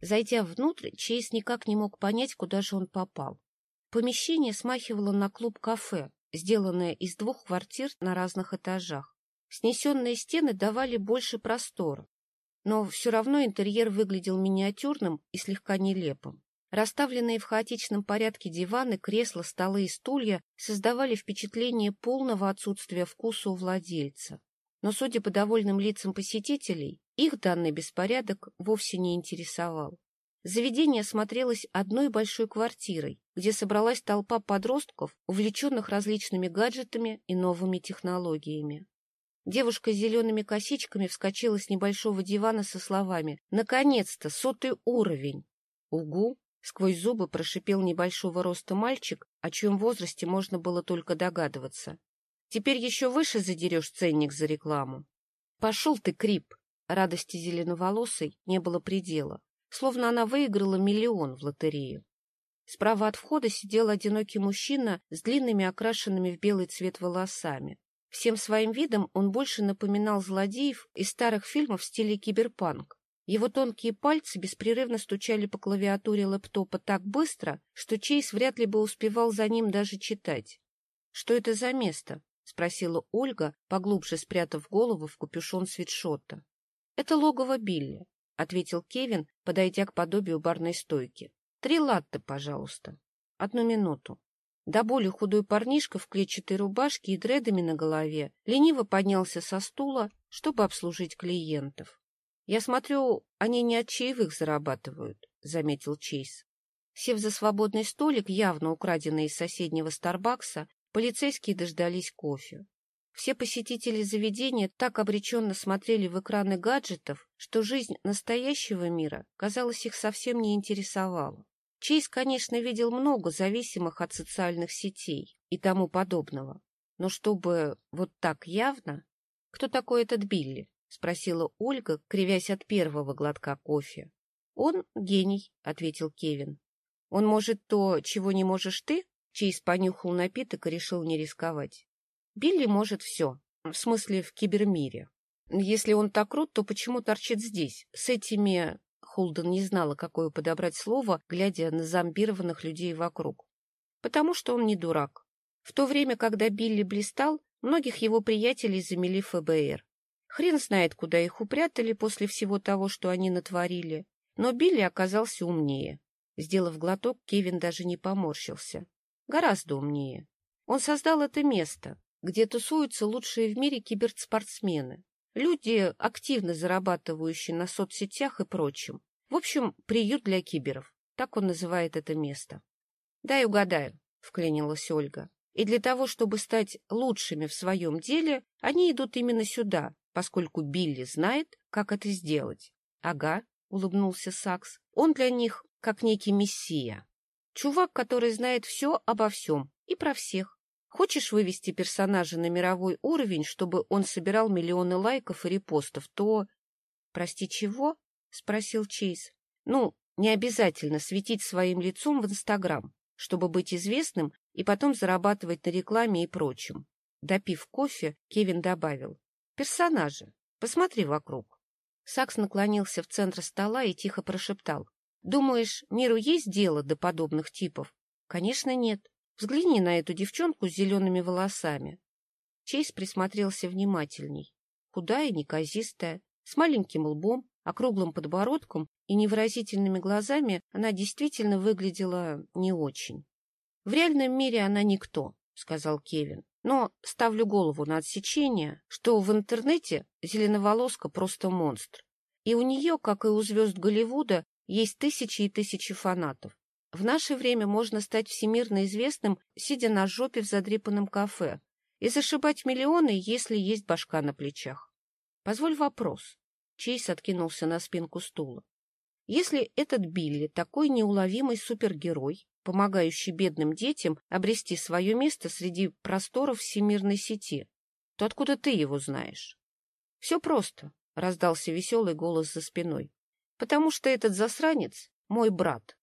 Зайдя внутрь, Чейз никак не мог понять, куда же он попал. Помещение смахивало на клуб-кафе, сделанное из двух квартир на разных этажах. Снесенные стены давали больше простора, но все равно интерьер выглядел миниатюрным и слегка нелепым. Расставленные в хаотичном порядке диваны, кресла, столы и стулья создавали впечатление полного отсутствия вкуса у владельца. Но, судя по довольным лицам посетителей, их данный беспорядок вовсе не интересовал. Заведение смотрелось одной большой квартирой, где собралась толпа подростков, увлеченных различными гаджетами и новыми технологиями. Девушка с зелеными косичками вскочила с небольшого дивана со словами «Наконец-то! Сотый уровень!» «Угу!» — сквозь зубы прошипел небольшого роста мальчик, о чьем возрасте можно было только догадываться. «Теперь еще выше задерешь ценник за рекламу». «Пошел ты, Крип!» Радости зеленоволосой не было предела, словно она выиграла миллион в лотерею. Справа от входа сидел одинокий мужчина с длинными окрашенными в белый цвет волосами. Всем своим видом он больше напоминал злодеев из старых фильмов в стиле киберпанк. Его тонкие пальцы беспрерывно стучали по клавиатуре лэптопа так быстро, что Чейз вряд ли бы успевал за ним даже читать. — Что это за место? — спросила Ольга, поглубже спрятав голову в капюшон свитшота. — Это логово Билли, — ответил Кевин, подойдя к подобию барной стойки. — Три латте, пожалуйста. Одну минуту. До боли худой парнишка в клетчатой рубашке и дредами на голове лениво поднялся со стула, чтобы обслужить клиентов. — Я смотрю, они не от чаевых зарабатывают, — заметил Чейз. Сев за свободный столик, явно украденный из соседнего Старбакса, полицейские дождались кофе. Все посетители заведения так обреченно смотрели в экраны гаджетов, что жизнь настоящего мира, казалось, их совсем не интересовала. Чейз, конечно, видел много зависимых от социальных сетей и тому подобного. Но чтобы вот так явно... — Кто такой этот Билли? — спросила Ольга, кривясь от первого глотка кофе. — Он гений, — ответил Кевин. — Он может то, чего не можешь ты? Чейз понюхал напиток и решил не рисковать. Билли может все, в смысле в кибермире. Если он так крут, то почему торчит здесь, с этими Холден не знала, какое подобрать слово, глядя на зомбированных людей вокруг. Потому что он не дурак. В то время, когда Билли блистал, многих его приятелей замели ФБР. Хрен знает, куда их упрятали после всего того, что они натворили. Но Билли оказался умнее. Сделав глоток, Кевин даже не поморщился. Гораздо умнее. Он создал это место, где тусуются лучшие в мире киберспортсмены. Люди, активно зарабатывающие на соцсетях и прочем. В общем, приют для киберов. Так он называет это место. — Дай угадаю, — вклинилась Ольга. И для того, чтобы стать лучшими в своем деле, они идут именно сюда, поскольку Билли знает, как это сделать. — Ага, — улыбнулся Сакс. — Он для них как некий мессия. Чувак, который знает все обо всем и про всех. Хочешь вывести персонажа на мировой уровень, чтобы он собирал миллионы лайков и репостов, то... Прости, чего? — спросил Чейз. — Ну, не обязательно светить своим лицом в Инстаграм, чтобы быть известным и потом зарабатывать на рекламе и прочем. Допив кофе, Кевин добавил. — Персонажи. Посмотри вокруг. Сакс наклонился в центр стола и тихо прошептал. — Думаешь, миру есть дело до подобных типов? — Конечно, нет. Взгляни на эту девчонку с зелеными волосами. Чейз присмотрелся внимательней. Худая, неказистая, с маленьким лбом, округлым подбородком и невыразительными глазами она действительно выглядела не очень. — В реальном мире она никто, — сказал Кевин. — Но ставлю голову на отсечение, что в интернете зеленоволоска просто монстр. И у нее, как и у звезд Голливуда, есть тысячи и тысячи фанатов. В наше время можно стать всемирно известным, сидя на жопе в задрипанном кафе, и зашибать миллионы, если есть башка на плечах. Позволь вопрос. Чейз откинулся на спинку стула. Если этот Билли такой неуловимый супергерой, помогающий бедным детям обрести свое место среди просторов всемирной сети, то откуда ты его знаешь? — Все просто, — раздался веселый голос за спиной. — Потому что этот засранец — мой брат.